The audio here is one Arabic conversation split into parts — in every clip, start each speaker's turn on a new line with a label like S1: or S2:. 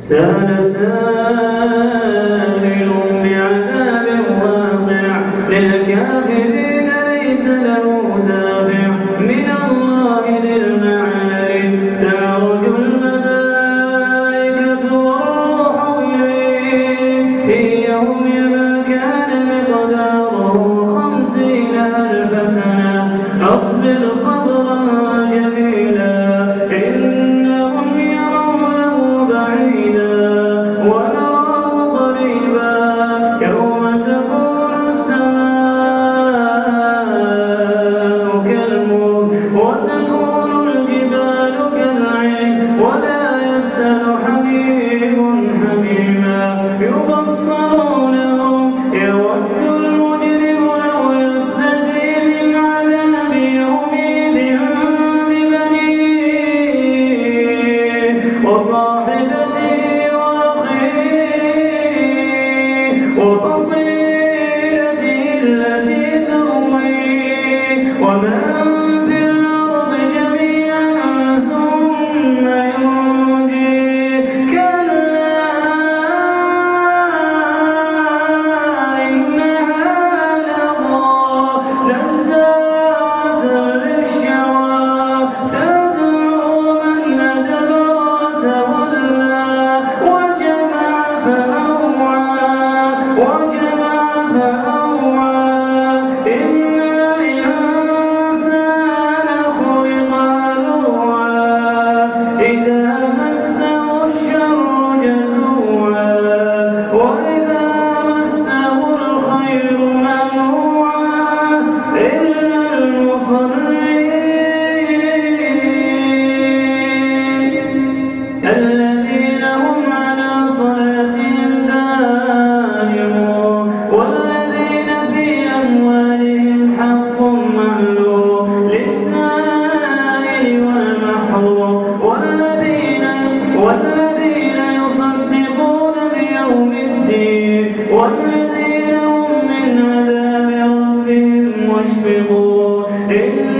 S1: سأل سائل بعذاب واقع للكافرين ليس له دافع. من الله ذي تعرج الملائكة والروح إليه. كان مقداره خمسين ألف سنة أصبر صبرا Yeah.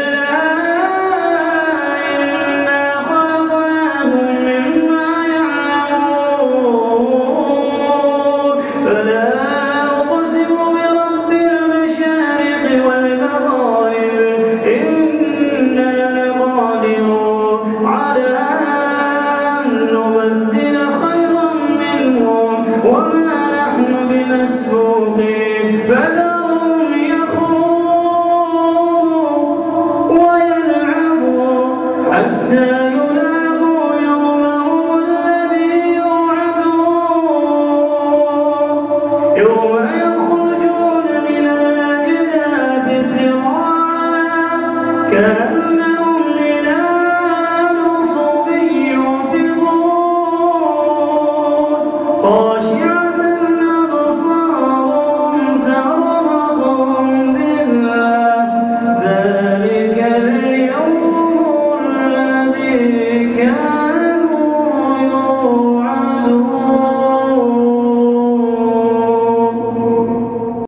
S1: girl.